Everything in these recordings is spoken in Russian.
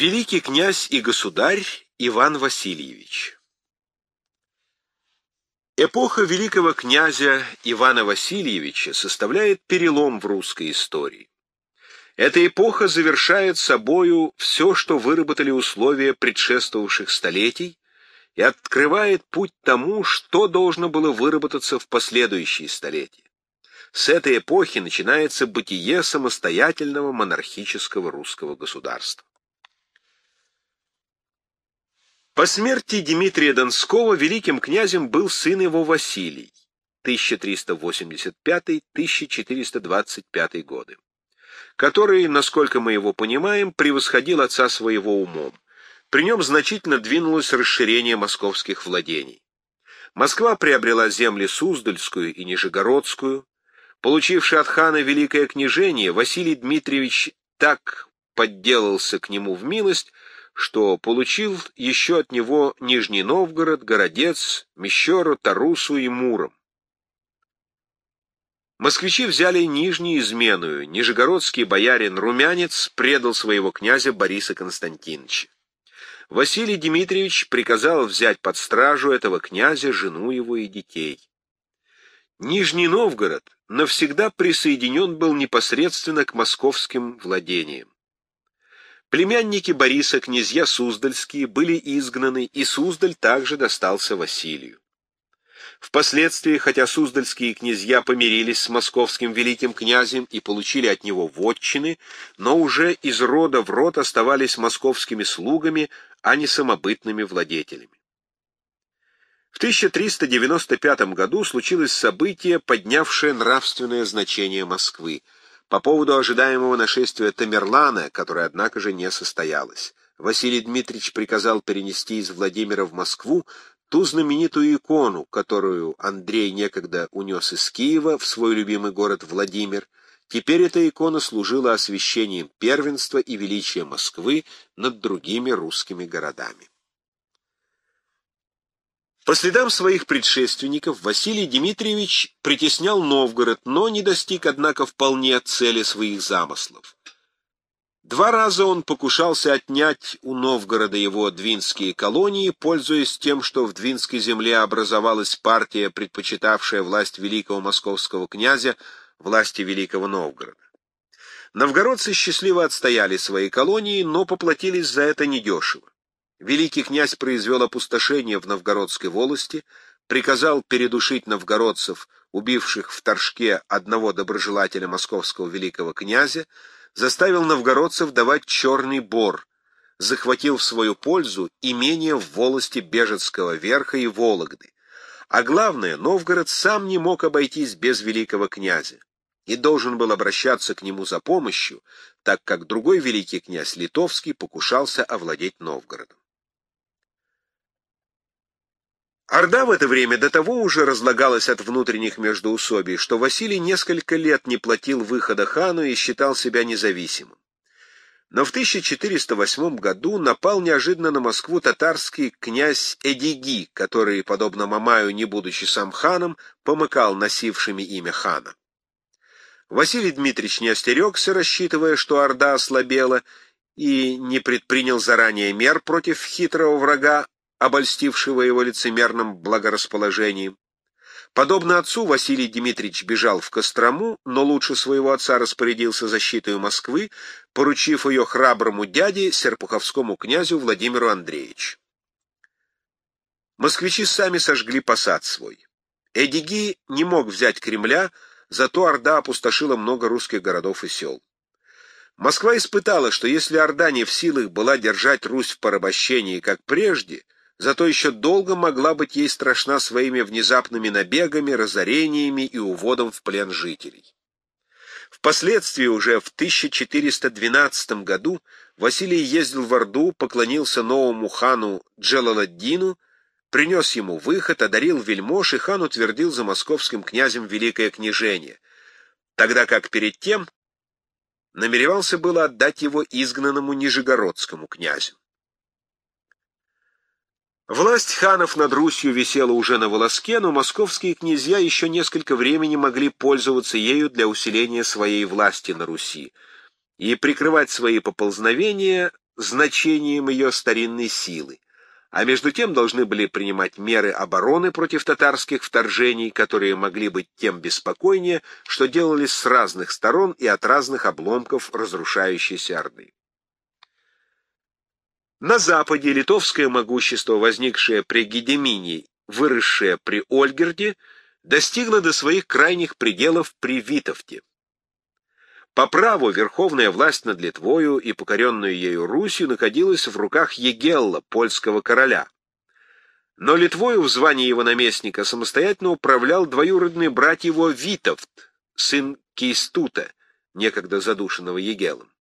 Великий князь и государь Иван Васильевич Эпоха великого князя Ивана Васильевича составляет перелом в русской истории. Эта эпоха завершает собою все, что выработали условия предшествовавших столетий, и открывает путь тому, что должно было выработаться в последующие столетия. С этой эпохи начинается бытие самостоятельного монархического русского государства. По смерти Дмитрия Донского великим князем был сын его Василий, 1385-1425 годы, который, насколько мы его понимаем, превосходил отца своего умом. При нем значительно двинулось расширение московских владений. Москва приобрела земли Суздальскую и Нижегородскую. Получивший от хана великое княжение, Василий Дмитриевич так подделался к нему в милость, что получил еще от него Нижний Новгород, Городец, Мещеру, Тарусу и Муром. Москвичи взяли Нижнюю изменную, нижегородский боярин Румянец предал своего князя Бориса Константиновича. Василий Дмитриевич приказал взять под стражу этого князя, жену его и детей. Нижний Новгород навсегда присоединен был непосредственно к московским владениям. Племянники Бориса, князья Суздальские, были изгнаны, и Суздаль также достался Василию. Впоследствии, хотя суздальские князья помирились с московским великим князем и получили от него вотчины, но уже из рода в род оставались московскими слугами, а не самобытными владетелями. В 1395 году случилось событие, поднявшее нравственное значение Москвы — по поводу ожидаемого нашествия Тамерлана, которое, однако же, не состоялось. Василий Дмитриевич приказал перенести из Владимира в Москву ту знаменитую икону, которую Андрей некогда унес из Киева в свой любимый город Владимир. Теперь эта икона служила освящением первенства и величия Москвы над другими русскими городами. По следам своих предшественников Василий Дмитриевич притеснял Новгород, но не достиг, однако, вполне цели своих замыслов. Два раза он покушался отнять у Новгорода его двинские колонии, пользуясь тем, что в Двинской земле образовалась партия, предпочитавшая власть великого московского князя власти великого Новгорода. Новгородцы счастливо отстояли свои колонии, но поплатились за это недешево. Великий князь произвел опустошение в Новгородской волости, приказал передушить новгородцев, убивших в Торжке одного доброжелателя московского великого князя, заставил новгородцев давать черный бор, захватил в свою пользу имение в волости Бежецкого верха и Вологды. А главное, Новгород сам не мог обойтись без великого князя и должен был обращаться к нему за помощью, так как другой великий князь Литовский покушался овладеть Новгородом. Орда в это время до того уже разлагалась от внутренних междоусобий, что Василий несколько лет не платил выхода хану и считал себя независимым. Но в 1408 году напал неожиданно на Москву татарский князь Эдиги, который, подобно Мамаю, не будучи сам ханом, помыкал носившими имя хана. Василий Дмитриевич не остерегся, рассчитывая, что Орда ослабела, и не предпринял заранее мер против хитрого врага, обольстившего его лицемерным благорасположением. Подобно отцу, Василий Дмитриевич бежал в Кострому, но лучше своего отца распорядился защитой Москвы, поручив ее храброму дяде, серпуховскому князю Владимиру Андреевичу. Москвичи сами сожгли посад свой. Эдиги не мог взять Кремля, зато Орда опустошила много русских городов и сел. Москва испытала, что если Орда не в силах была держать Русь в порабощении, как прежде — зато еще долго могла быть ей страшна своими внезапными набегами, разорениями и уводом в плен жителей. Впоследствии уже в 1412 году Василий ездил в Орду, поклонился новому хану Джалаладдину, принес ему выход, одарил вельмож, и хан утвердил за московским князем великое княжение, тогда как перед тем намеревался было отдать его изгнанному нижегородскому князю. Власть ханов над Русью висела уже на волоске, но московские князья еще несколько времени могли пользоваться ею для усиления своей власти на Руси и прикрывать свои поползновения значением ее старинной силы, а между тем должны были принимать меры обороны против татарских вторжений, которые могли быть тем беспокойнее, что делались с разных сторон и от разных обломков разрушающейся Орды. На западе литовское могущество, возникшее при Гедемине, выросшее при Ольгерде, достигло до своих крайних пределов при Витовте. По праву верховная власть над Литвою и покоренную ею Русью находилась в руках Егелла, польского короля. Но Литвою в звании его наместника самостоятельно управлял двоюродный брат его Витовт, сын Кейстута, некогда задушенного Егелом.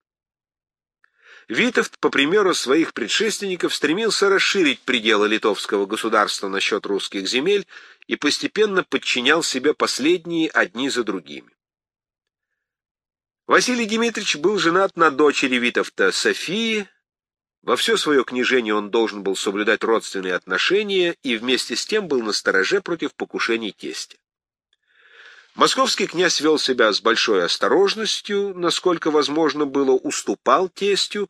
Витовт, по примеру своих предшественников, стремился расширить пределы литовского государства насчет русских земель и постепенно подчинял себе последние одни за другими. Василий Дмитриевич был женат на дочери Витовта Софии. Во все свое княжение он должен был соблюдать родственные отношения и вместе с тем был на стороже против покушений тестя. Московский князь вел себя с большой осторожностью, насколько возможно было, уступал тестю,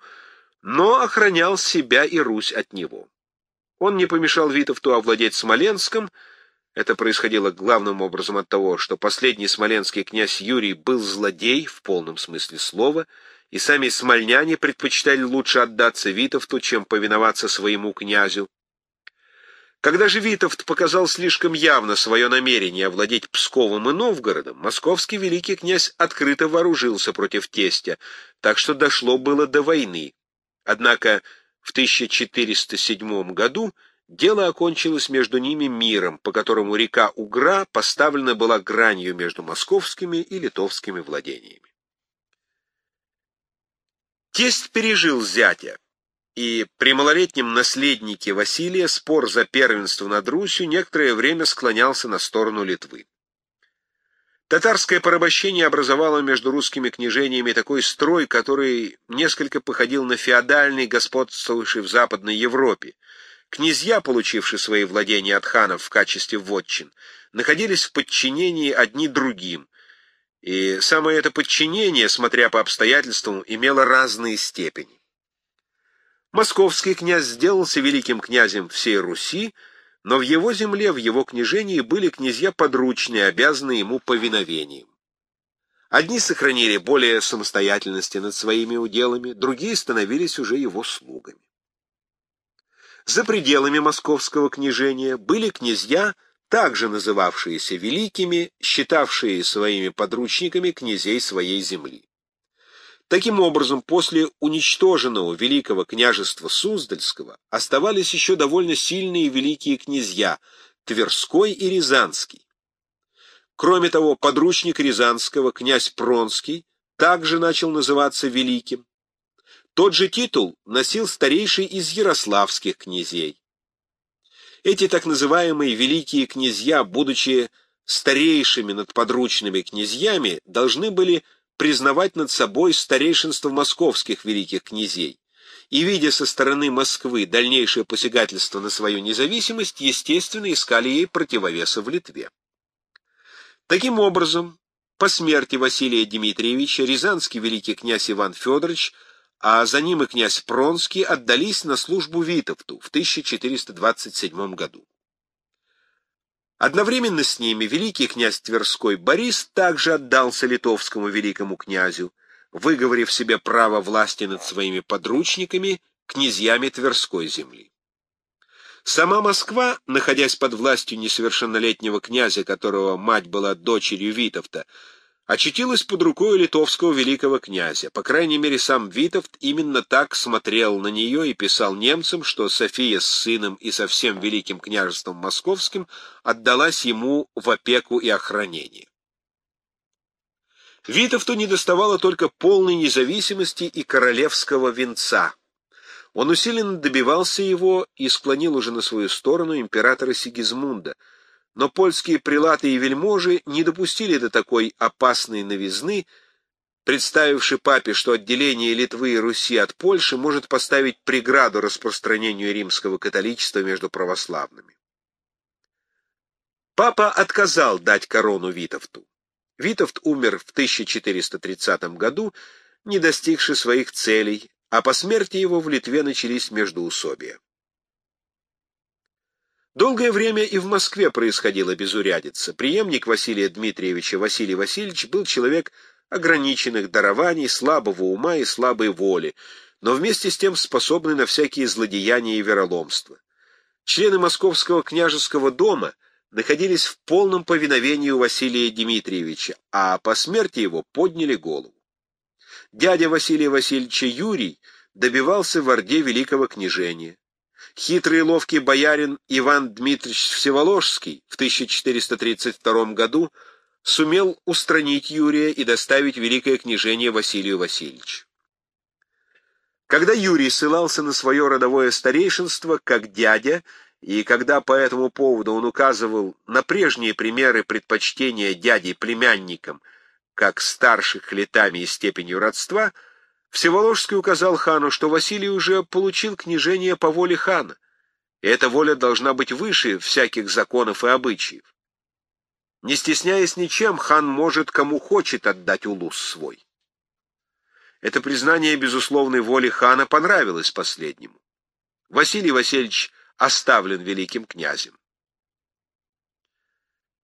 но охранял себя и Русь от него. Он не помешал Витовту овладеть Смоленском, это происходило главным образом от того, что последний смоленский князь Юрий был злодей в полном смысле слова, и сами смольняне предпочитали лучше отдаться Витовту, чем повиноваться своему князю. Когда же Витовт показал слишком явно свое намерение овладеть Псковом и Новгородом, московский великий князь открыто вооружился против тестя, так что дошло было до войны. Однако в 1407 году Дело окончилось между ними миром, по которому река Угра поставлена была гранью между московскими и литовскими владениями. Тесть пережил зятя, и при малолетнем наследнике Василия спор за первенство над Русью некоторое время склонялся на сторону Литвы. Татарское порабощение образовало между русскими княжениями такой строй, который несколько походил на феодальный, господствовавший в Западной Европе, Князья, получившие свои владения от ханов в качестве вотчин, находились в подчинении одни другим, и самое это подчинение, смотря по обстоятельствам, имело разные степени. Московский князь сделался великим князем всей Руси, но в его земле, в его княжении были князья подручные, обязанные ему повиновением. Одни сохранили более самостоятельности над своими уделами, другие становились уже его слугами. За пределами московского княжения были князья, также называвшиеся великими, считавшие своими подручниками князей своей земли. Таким образом, после уничтоженного великого княжества Суздальского оставались еще довольно сильные великие князья Тверской и Рязанский. Кроме того, подручник Рязанского, князь Пронский, также начал называться великим. Тот же титул носил старейший из ярославских князей. Эти так называемые великие князья, будучи старейшими над подручными князьями, должны были признавать над собой старейшинство московских великих князей, и, видя со стороны Москвы дальнейшее посягательство на свою независимость, естественно, искали ей противовеса в Литве. Таким образом, по смерти Василия Дмитриевича Рязанский великий князь Иван Федорович – а за ним и князь Пронский отдались на службу Витовту в 1427 году. Одновременно с ними великий князь Тверской Борис также отдался литовскому великому князю, выговорив себе право власти над своими подручниками, князьями Тверской земли. Сама Москва, находясь под властью несовершеннолетнего князя, которого мать была дочерью Витовта, очутилась под рукой литовского великого князя. По крайней мере, сам Витовт именно так смотрел на нее и писал немцам, что София с сыном и со всем великим княжеством московским отдалась ему в опеку и охранение. Витовту недоставало только полной независимости и королевского венца. Он усиленно добивался его и склонил уже на свою сторону императора Сигизмунда — но польские прилаты и вельможи не допустили до такой опасной новизны, представивши папе, что отделение Литвы и Руси от Польши может поставить преграду распространению римского католичества между православными. Папа отказал дать корону Витовту. Витовт умер в 1430 году, не достигши своих целей, а по смерти его в Литве начались междоусобия. Долгое время и в Москве происходила безурядица. Преемник Василия Дмитриевича Василий Васильевич был человек ограниченных дарований, слабого ума и слабой воли, но вместе с тем способный на всякие злодеяния и вероломства. Члены Московского княжеского дома находились в полном повиновении у Василия Дмитриевича, а по смерти его подняли голову. Дядя Василия Васильевича Юрий добивался в Орде великого княжения. Хитрый и ловкий боярин Иван Дмитриевич Всеволожский в 1432 году сумел устранить Юрия и доставить великое княжение Василию Васильевичу. Когда Юрий ссылался на свое родовое старейшинство, как дядя, и когда по этому поводу он указывал на прежние примеры предпочтения дяди племянникам, как старших летами и степенью родства, Всеволожский указал хану, что Василий уже получил княжение по воле хана, и эта воля должна быть выше всяких законов и обычаев. Не стесняясь ничем, хан может кому хочет отдать улус свой. Это признание безусловной воли хана понравилось последнему. Василий Васильевич оставлен великим князем.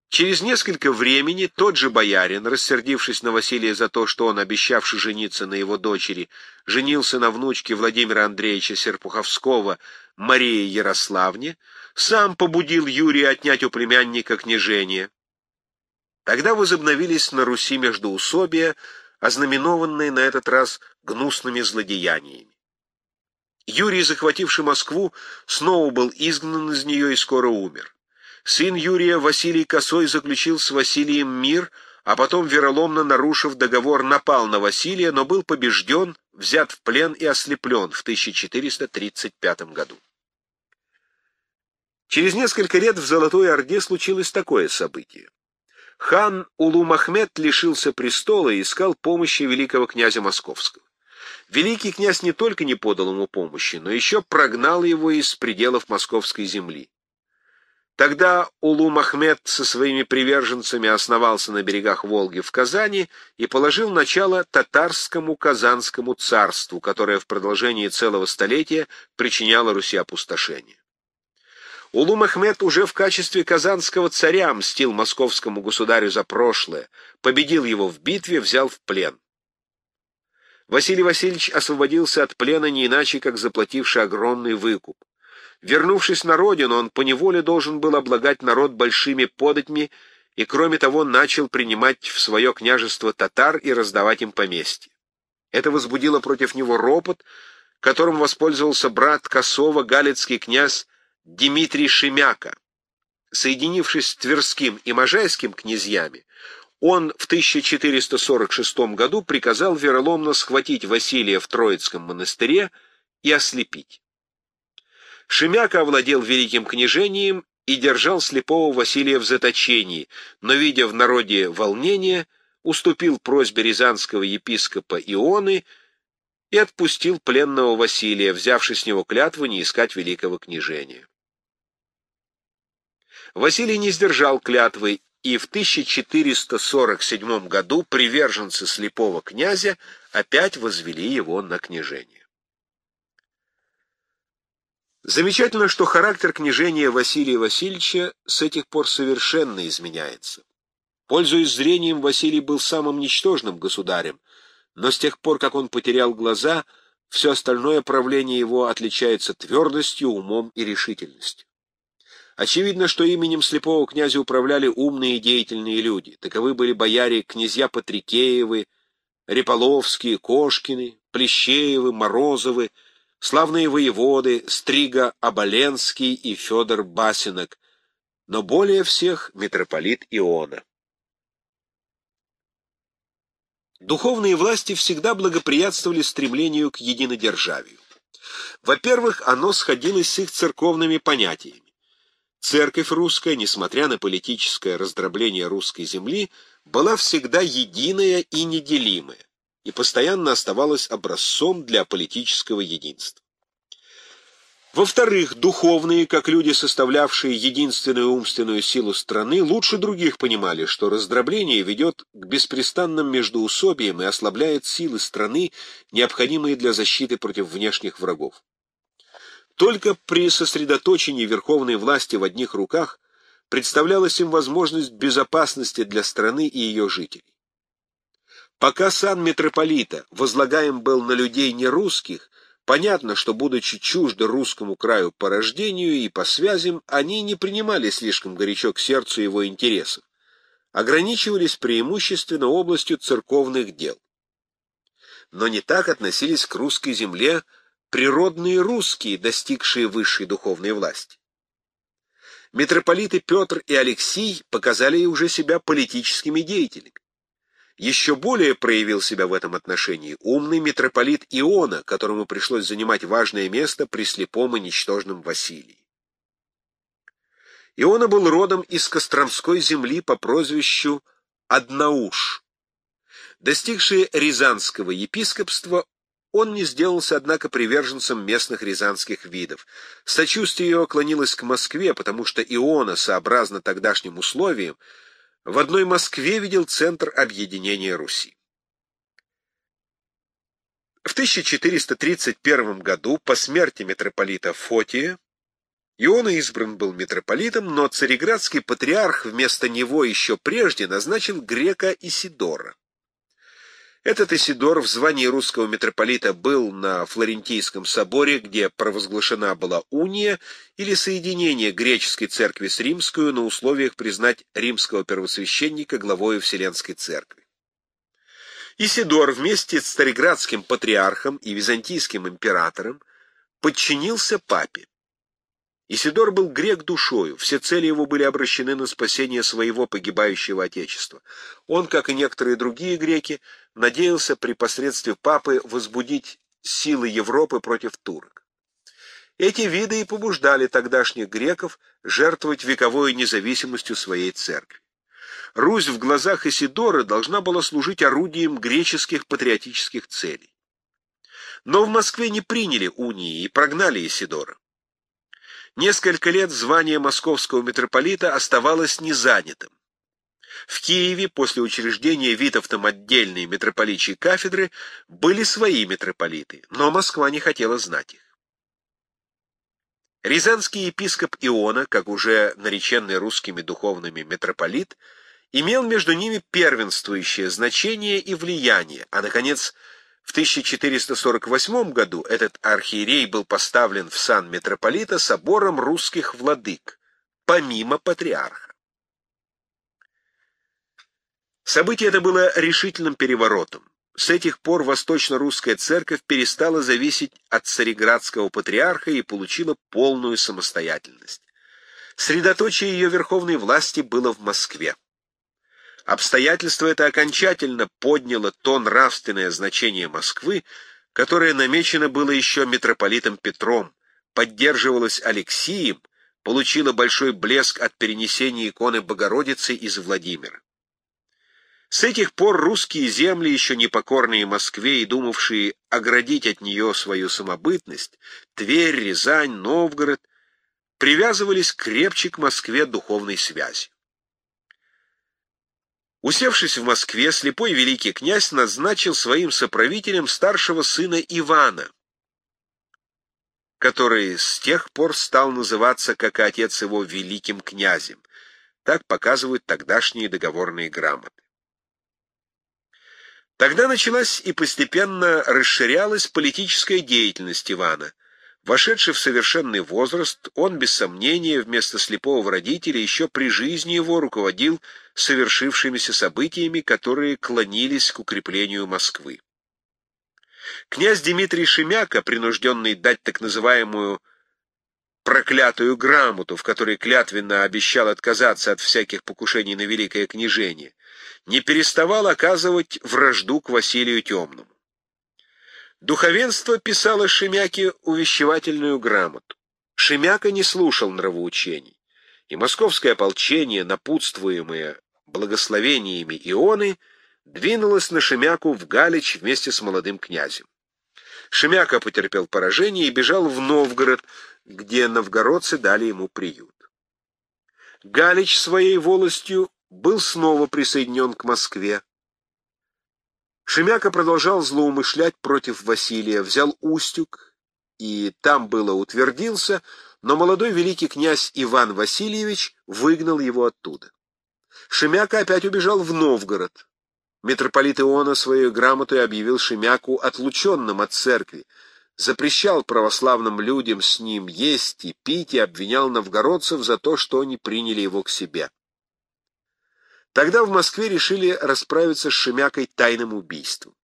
Через несколько времени тот же боярин, рассердившись на Василия за то, что он, обещавший жениться на его дочери, женился на внучке Владимира Андреевича Серпуховского, Марии Ярославне, сам побудил Юрия отнять у племянника княжение. Тогда возобновились на Руси междоусобия, ознаменованные на этот раз гнусными злодеяниями. Юрий, захвативший Москву, снова был изгнан из нее и скоро умер. Сын Юрия Василий Косой заключил с Василием мир, а потом, вероломно нарушив договор, напал на Василия, но был побежден, взят в плен и ослеплен в 1435 году. Через несколько лет в Золотой Орде случилось такое событие. Хан Улу-Махмед лишился престола и искал помощи великого князя Московского. Великий князь не только не подал ему помощи, но еще прогнал его из пределов московской земли. Тогда Улу-Махмед со своими приверженцами основался на берегах Волги в Казани и положил начало татарскому Казанскому царству, которое в продолжении целого столетия причиняло Руси опустошение. Улу-Махмед уже в качестве казанского царя мстил московскому государю за прошлое, победил его в битве, взял в плен. Василий Васильевич освободился от плена не иначе, как заплативший огромный выкуп. Вернувшись на родину, он поневоле должен был облагать народ большими податьми и, кроме того, начал принимать в свое княжество татар и раздавать им поместья. Это возбудило против него ропот, которым воспользовался брат Косова, галицкий князь Дмитрий Шемяка. Соединившись с Тверским и Можайским князьями, он в 1446 году приказал вероломно схватить Василия в Троицком монастыре и ослепить. Шемяка овладел великим княжением и держал слепого Василия в заточении, но, видя в народе волнение, уступил просьбе рязанского епископа Ионы и отпустил пленного Василия, взявши с него клятву не искать великого княжения. Василий не сдержал клятвы, и в 1447 году приверженцы слепого князя опять возвели его на княжение. Замечательно, что характер княжения Василия Васильевича с этих пор совершенно изменяется. Пользуясь зрением, Василий был самым ничтожным государем, но с тех пор, как он потерял глаза, все остальное правление его отличается твердостью, умом и решительностью. Очевидно, что именем слепого князя управляли умные и деятельные люди. Таковы были бояре князья Патрикеевы, Реполовские, Кошкины, Плещеевы, Морозовы, славные воеводы Стрига Оболенский и Федор Басинок, но более всех митрополит Иона. Духовные власти всегда благоприятствовали стремлению к единодержавию. Во-первых, оно сходилось с их церковными понятиями. Церковь русская, несмотря на политическое раздробление русской земли, была всегда единая и неделимая, и постоянно оставалась образцом для политического единства. Во-вторых, духовные, как люди, составлявшие единственную умственную силу страны, лучше других понимали, что раздробление ведет к беспрестанным междоусобиям и ослабляет силы страны, необходимые для защиты против внешних врагов. Только при сосредоточении верховной власти в одних руках представлялась им возможность безопасности для страны и ее жителей. Пока сан митрополита возлагаем был на людей нерусских, Понятно, что, будучи чужды русскому краю по рождению и по связям, они не принимали слишком горячо к сердцу его интересов, ограничивались преимущественно областью церковных дел. Но не так относились к русской земле природные русские, достигшие высшей духовной власти. Митрополиты Петр и Алексий показали уже себя политическими деятелями. Еще более проявил себя в этом отношении умный митрополит Иона, которому пришлось занимать важное место при слепом и ничтожном Василии. Иона был родом из Костромской земли по прозвищу Однауш. Достигший Рязанского епископства, он не сделался, однако, приверженцем местных рязанских видов. Сочувствие его клонилось к Москве, потому что Иона, сообразно тогдашним условиям, в одной Москве видел центр объединения Руси. В 1431 году, по смерти митрополита Фотия, Иона избран был митрополитом, но цареградский патриарх вместо него еще прежде назначил грека Исидора. Этот Исидор в звании русского митрополита был на Флорентийском соборе, где провозглашена была уния или соединение греческой церкви с римскую на условиях признать римского первосвященника главою Вселенской церкви. Исидор вместе с Цареградским патриархом и византийским императором подчинился папе. Исидор был грек душою, все цели его были обращены на спасение своего погибающего отечества. Он, как и некоторые другие греки, надеялся при посредстве папы возбудить силы Европы против турок. Эти виды и побуждали тогдашних греков жертвовать вековой независимостью своей церкви. Русь в глазах Исидора должна была служить орудием греческих патриотических целей. Но в Москве не приняли унии и прогнали Исидора. Несколько лет звание московского митрополита оставалось незанятым. В Киеве после учреждения Витовтом отдельной митрополичьей кафедры были свои митрополиты, но Москва не хотела знать их. Рязанский епископ Иона, как уже нареченный русскими духовными митрополит, имел между ними первенствующее значение и влияние, а, наконец, в 1448 году этот архиерей был поставлен в сан митрополита собором русских владык, помимо патриарха. Событие это было решительным переворотом. С этих пор восточно-русская церковь перестала зависеть от цареградского патриарха и получила полную самостоятельность. Средоточие ее верховной власти было в Москве. Обстоятельство это окончательно подняло то нравственное значение Москвы, которое намечено было еще митрополитом Петром, поддерживалось Алексием, получило большой блеск от перенесения иконы Богородицы из Владимира. С этих пор русские земли, еще непокорные Москве и думавшие оградить от нее свою самобытность, Тверь, Рязань, Новгород, привязывались крепче к Москве духовной связи. Усевшись в Москве, слепой великий князь назначил своим соправителем старшего сына Ивана, который с тех пор стал называться, как и отец его, великим князем. Так показывают тогдашние договорные грамоты. Тогда началась и постепенно расширялась политическая деятельность Ивана – Вошедший в совершенный возраст, он, без сомнения, вместо слепого родителя еще при жизни его руководил совершившимися событиями, которые клонились к укреплению Москвы. Князь Дмитрий Шемяка, принужденный дать так называемую проклятую грамоту, в которой клятвенно обещал отказаться от всяких покушений на великое княжение, не переставал оказывать вражду к Василию Темному. Духовенство писало Шемяке увещевательную грамоту. Шемяка не слушал нравоучений, и московское ополчение, напутствуемое благословениями Ионы, двинулось на Шемяку в Галич вместе с молодым князем. Шемяка потерпел поражение и бежал в Новгород, где новгородцы дали ему приют. Галич своей волостью был снова присоединен к Москве. Шемяка продолжал злоумышлять против Василия, взял Устюг и там было утвердился, но молодой великий князь Иван Васильевич выгнал его оттуда. Шемяка опять убежал в Новгород. Митрополит Иона своей грамотой объявил Шемяку отлученным от церкви, запрещал православным людям с ним есть и пить и обвинял новгородцев за то, что они приняли его к себе. Тогда в Москве решили расправиться с Шемякой тайным убийством.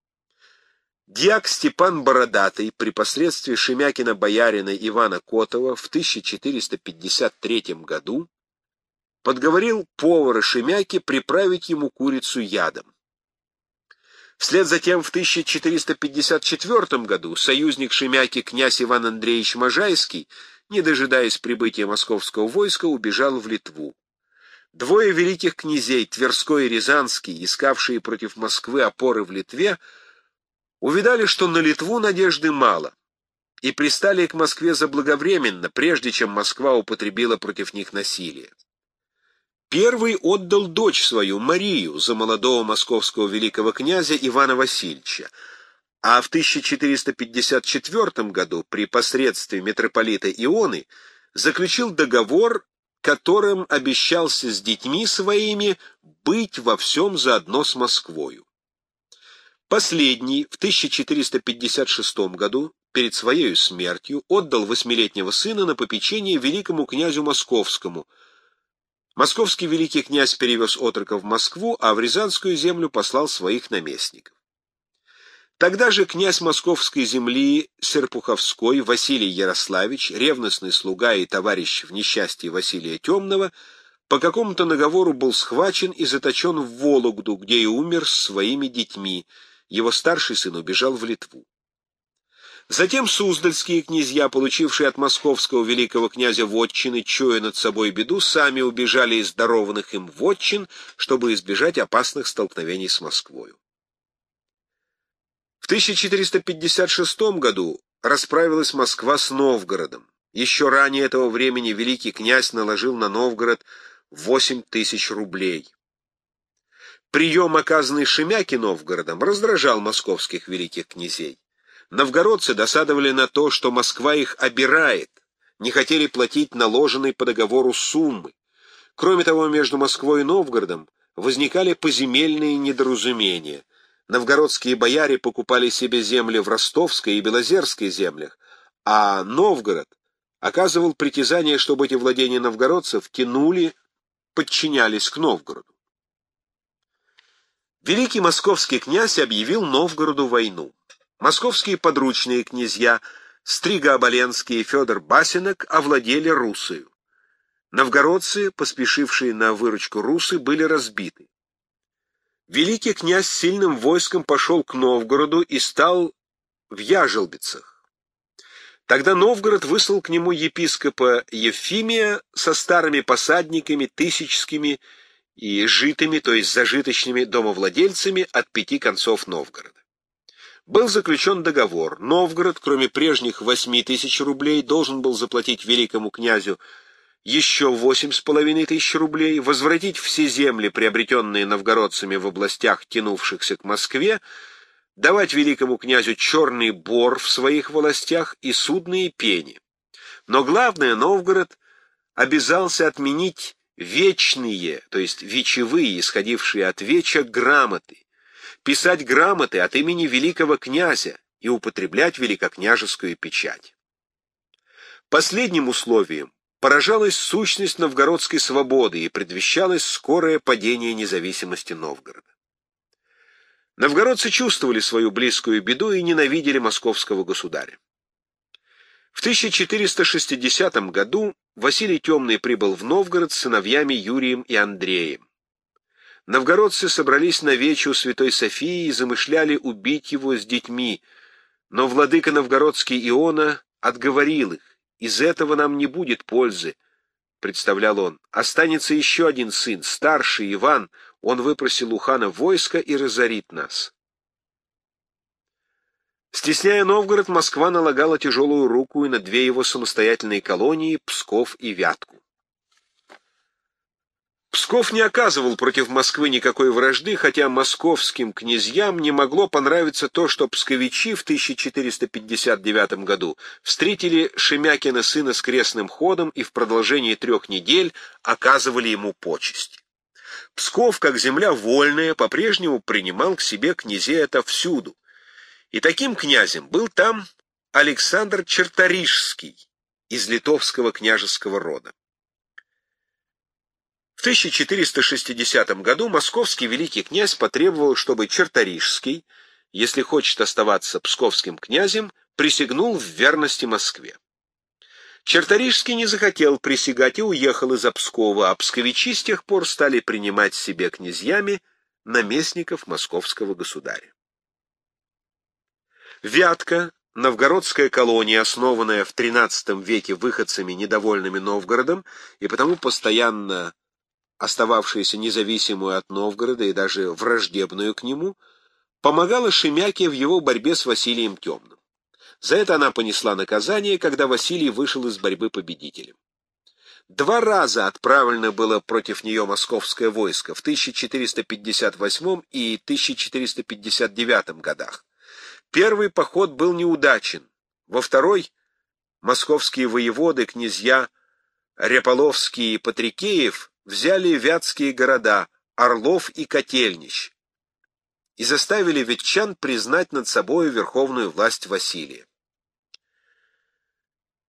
Дьяк Степан Бородатый при посредстве Шемякина-боярина Ивана Котова в 1453 году подговорил повара Шемяки приправить ему курицу ядом. Вслед за тем в 1454 году союзник Шемяки князь Иван Андреевич Можайский, не дожидаясь прибытия московского войска, убежал в Литву. Двое великих князей, Тверской и Рязанский, искавшие против Москвы опоры в Литве, увидали, что на Литву надежды мало, и пристали к Москве заблаговременно, прежде чем Москва употребила против них насилие. Первый отдал дочь свою, Марию, за молодого московского великого князя Ивана Васильевича, а в 1454 году при посредстве митрополита Ионы заключил договор, которым обещался с детьми своими быть во всем заодно с Москвою. Последний в 1456 году, перед своей смертью, отдал восьмилетнего сына на попечение великому князю Московскому. Московский великий князь перевез отрока в Москву, а в Рязанскую землю послал своих наместников. Тогда же князь московской земли Серпуховской Василий Ярославич, ревностный слуга и товарищ в несчастье Василия Темного, по какому-то наговору был схвачен и заточен в Вологду, где и умер с своими детьми, его старший сын убежал в Литву. Затем суздальские князья, получившие от московского великого князя вотчины, чуя над собой беду, сами убежали из дарованных им вотчин, чтобы избежать опасных столкновений с Москвою. В 1456 году расправилась Москва с Новгородом. Еще ранее этого времени великий князь наложил на Новгород 8 тысяч рублей. Прием, оказанный Шемяки Новгородом, раздражал московских великих князей. Новгородцы досадовали на то, что Москва их обирает, не хотели платить наложенные по договору суммы. Кроме того, между Москвой и Новгородом возникали поземельные недоразумения. Новгородские бояре покупали себе земли в Ростовской и Белозерской землях, а Новгород оказывал притязание, чтобы эти владения новгородцев тянули, подчинялись к Новгороду. Великий московский князь объявил Новгороду войну. Московские подручные князья Стрига Оболенский и Федор Басинок овладели Русою. Новгородцы, поспешившие на выручку Русы, были разбиты. Великий князь с сильным войском пошел к Новгороду и стал в Яжелбицах. Тогда Новгород выслал к нему епископа Ефимия со старыми посадниками, тысячскими и житыми, то есть зажиточными домовладельцами от пяти концов Новгорода. Был заключен договор. Новгород, кроме прежних восьми тысяч рублей, должен был заплатить великому князю еще восемь с половиной тысяч рублей, возвратить все земли, приобретенные новгородцами в областях, тянувшихся к Москве, давать великому князю черный бор в своих властях и судные пени. Но главное, Новгород обязался отменить вечные, то есть вечевые, исходившие от веча, грамоты, писать грамоты от имени великого князя и употреблять великокняжескую печать. Последним условием поражалась сущность новгородской свободы и предвещалось скорое падение независимости Новгорода. Новгородцы чувствовали свою близкую беду и ненавидели московского государя. В 1460 году Василий Темный прибыл в Новгород с сыновьями Юрием и Андреем. Новгородцы собрались на вечу Святой Софии и замышляли убить его с детьми, но владыка новгородский Иона отговорил их. «Из этого нам не будет пользы», — представлял он. «Останется еще один сын, старший Иван, он выпросил у хана войско и разорит нас». Стесняя Новгород, Москва налагала тяжелую руку и на две его самостоятельные колонии — Псков и Вятку. Псков не оказывал против Москвы никакой вражды, хотя московским князьям не могло понравиться то, что псковичи в 1459 году встретили Шемякина сына с крестным ходом и в продолжении трех недель оказывали ему почесть. Псков, как земля вольная, по-прежнему принимал к себе князей отовсюду, и таким князем был там Александр Черторижский из литовского княжеского рода. В 1460 году московский великий князь потребовал, чтобы Черторижский, если хочет оставаться псковским князем, присягнул в верности Москве. Черторижский не захотел присягать и уехал из Пскова, а псковичи с тех пор стали принимать себе князьями наместников московского государя. Вятка, новгородская колония, основанная в XIII веке выходцами, недовольными Новгородом, и потому постоянно остававшаяся независимую от Новгорода и даже враждебную к нему, помогала Шемяке в его борьбе с Василием Темным. За это она понесла наказание, когда Василий вышел из борьбы победителем. Два раза отправлено было против нее московское войско в 1458 и 1459 годах. Первый поход был неудачен, во второй московские воеводы, князья Реполовский и Патрикеев взяли вятские города Орлов и Котельнич и заставили ветчан признать над собой верховную власть Василия.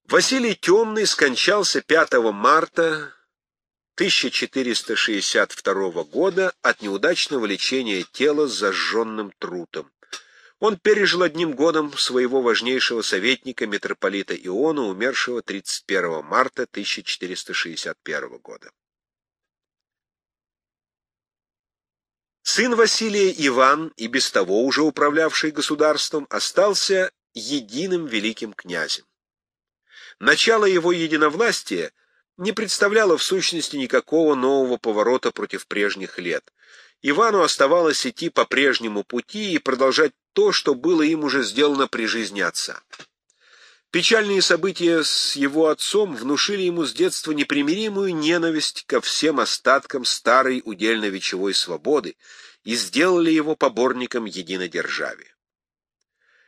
Василий Темный скончался 5 марта 1462 года от неудачного лечения тела с зажженным трутом. Он пережил одним годом своего важнейшего советника, митрополита Иона, умершего 31 марта 1461 года. Сын Василия Иван, и без того уже управлявший государством, остался единым великим князем. Начало его единовластия не представляло в сущности никакого нового поворота против прежних лет. Ивану оставалось идти по прежнему пути и продолжать то, что было им уже сделано при жизни отца. Печальные события с его отцом внушили ему с детства непримиримую ненависть ко всем остаткам старой удельно-вечевой свободы и сделали его поборником единодержавия.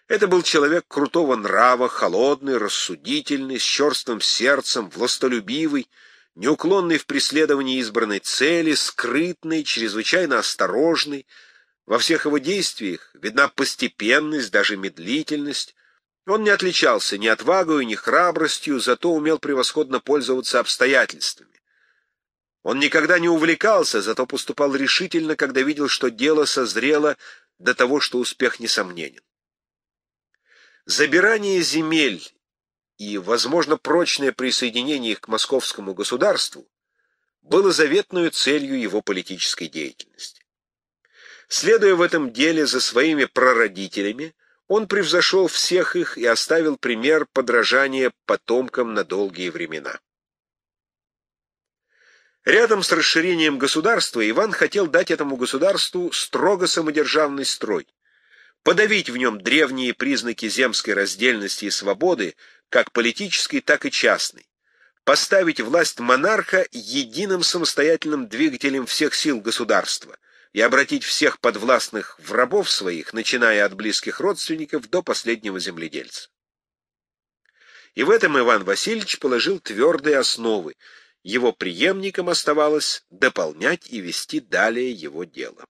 Это был человек крутого нрава, холодный, рассудительный, с черствым сердцем, властолюбивый, неуклонный в преследовании избранной цели, скрытный, чрезвычайно осторожный. Во всех его действиях видна постепенность, даже медлительность. Он не отличался ни отвагой, ни храбростью, зато умел превосходно пользоваться обстоятельствами. Он никогда не увлекался, зато поступал решительно, когда видел, что дело созрело до того, что успех несомненен. Забирание земель и, возможно, прочное присоединение их к московскому государству было заветной целью его политической деятельности. Следуя в этом деле за своими прародителями, он превзошел всех их и оставил пример подражания потомкам на долгие времена. Рядом с расширением государства Иван хотел дать этому государству строго самодержавный строй, подавить в нем древние признаки земской раздельности и свободы, как политической, так и частной, поставить власть монарха единым самостоятельным двигателем всех сил государства и обратить всех подвластных в рабов своих, начиная от близких родственников до последнего земледельца. И в этом Иван Васильевич положил твердые основы, его преемникам оставалось дополнять и вести далее его дело.